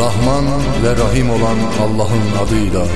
Rahman ve Rahim olan Allah'ın adıyla.